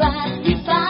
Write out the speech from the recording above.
right, if I